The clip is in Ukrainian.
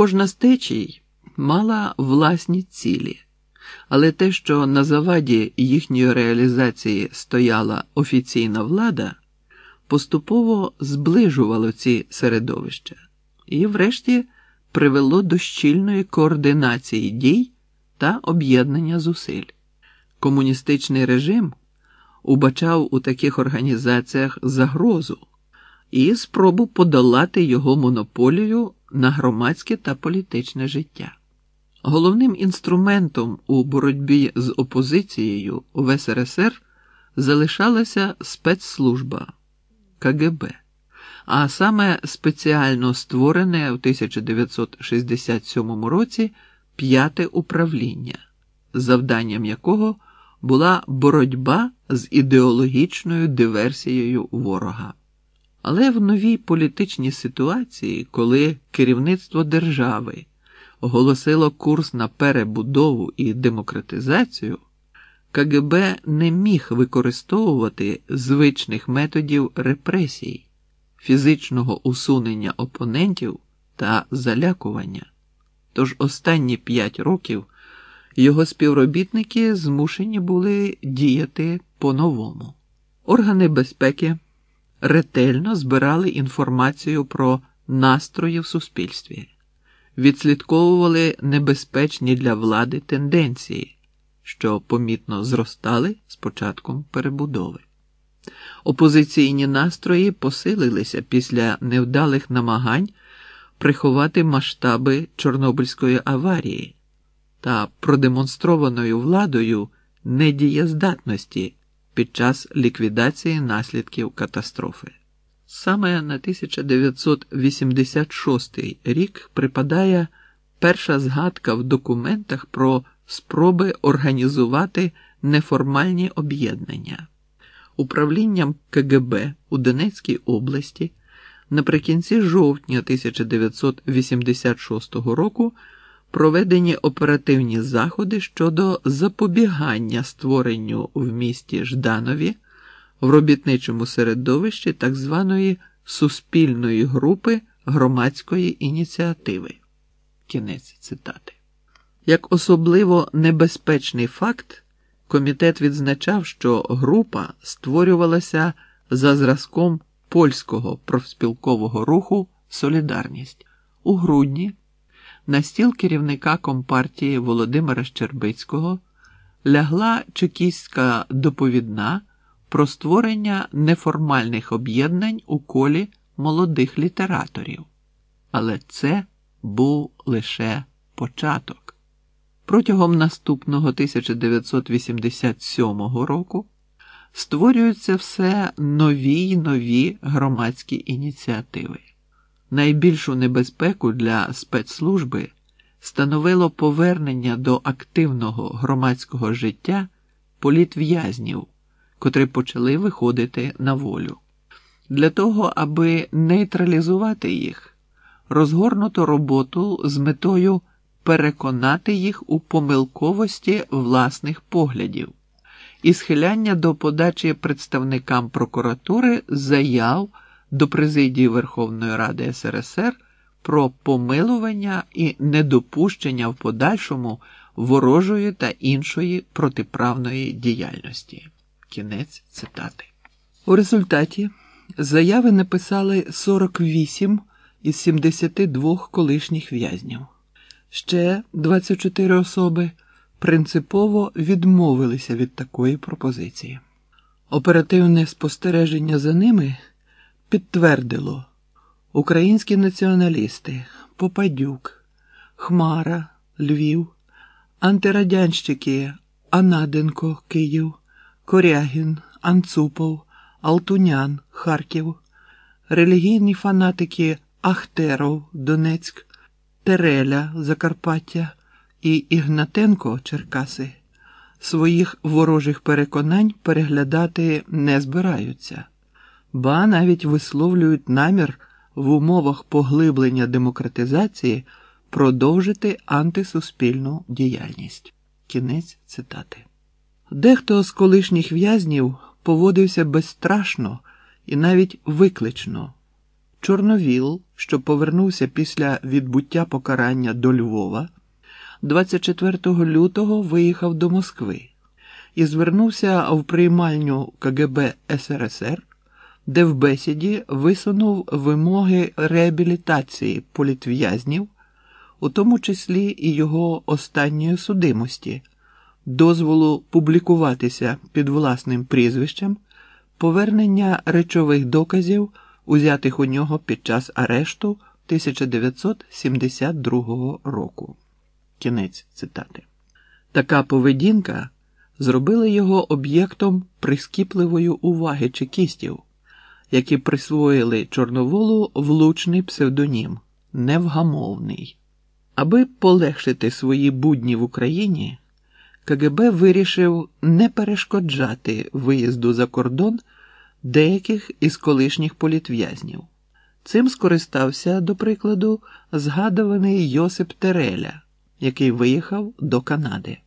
Кожна з течій мала власні цілі, але те, що на заваді їхньої реалізації стояла офіційна влада, поступово зближувало ці середовища і, врешті, привело до щільної координації дій та об'єднання зусиль. Комуністичний режим убачав у таких організаціях загрозу і спробу подолати його монополію на громадське та політичне життя. Головним інструментом у боротьбі з опозицією в СРСР залишалася спецслужба КГБ, а саме спеціально створене в 1967 році п'яте управління, завданням якого була боротьба з ідеологічною диверсією ворога. Але в новій політичній ситуації, коли керівництво держави оголосило курс на перебудову і демократизацію, КГБ не міг використовувати звичних методів репресій, фізичного усунення опонентів та залякування. Тож останні п'ять років його співробітники змушені були діяти по-новому. Органи безпеки ретельно збирали інформацію про настрої в суспільстві, відслідковували небезпечні для влади тенденції, що помітно зростали з початком перебудови. Опозиційні настрої посилилися після невдалих намагань приховати масштаби Чорнобильської аварії та продемонстрованою владою недієздатності під час ліквідації наслідків катастрофи. Саме на 1986 рік припадає перша згадка в документах про спроби організувати неформальні об'єднання. Управлінням КГБ у Донецькій області наприкінці жовтня 1986 року проведені оперативні заходи щодо запобігання створенню в місті Жданові в робітничому середовищі так званої суспільної групи громадської ініціативи. Кінець цитати. Як особливо небезпечний факт, комітет відзначав, що група створювалася за зразком польського профспілкового руху Солідарність у грудні на стіл керівника компартії Володимира Щербицького лягла чекістська доповідна про створення неформальних об'єднань у колі молодих літераторів. Але це був лише початок. Протягом наступного 1987 року створюються все нові й нові громадські ініціативи. Найбільшу небезпеку для спецслужби становило повернення до активного громадського життя політв'язнів, котрі почали виходити на волю. Для того, аби нейтралізувати їх, розгорнуто роботу з метою переконати їх у помилковості власних поглядів і схиляння до подачі представникам прокуратури заяв до президії Верховної Ради СРСР про помилування і недопущення в подальшому ворожої та іншої протиправної діяльності. Кінець цитати. У результаті заяви написали 48 із 72 колишніх в'язнів. Ще 24 особи принципово відмовилися від такої пропозиції. Оперативне спостереження за ними підтвердило. Українські націоналісти Попадюк, Хмара, Львів, антирадянщики Анаденко, Київ, Корягін, Анцупов, Алтунян, Харків, релігійні фанатики Ахтеров, Донецьк, Тереля, Закарпаття і Ігнатенко Черкаси. Своїх ворожих переконань переглядати не збираються, ба навіть висловлюють намір в умовах поглиблення демократизації продовжити антисуспільну діяльність. Кінець цитати. Дехто з колишніх в'язнів поводився безстрашно і навіть виклично. Чорновіл, що повернувся після відбуття покарання до Львова, 24 лютого виїхав до Москви і звернувся в приймальню КГБ СРСР, де в бесіді висунув вимоги реабілітації політв'язнів, у тому числі і його останньої судимості, дозволу публікуватися під власним прізвищем, повернення речових доказів, узятих у нього під час арешту 1972 року. Кінець цитати. Така поведінка зробила його об'єктом прискіпливої уваги чекістів, які присвоїли Чорноволу влучний псевдонім невгамовний. Аби полегшити свої будні в Україні, КГБ вирішив не перешкоджати виїзду за кордон деяких із колишніх політв'язнів. Цим скористався, до прикладу, згадуваний Йосип Тереля, який виїхав до Канади.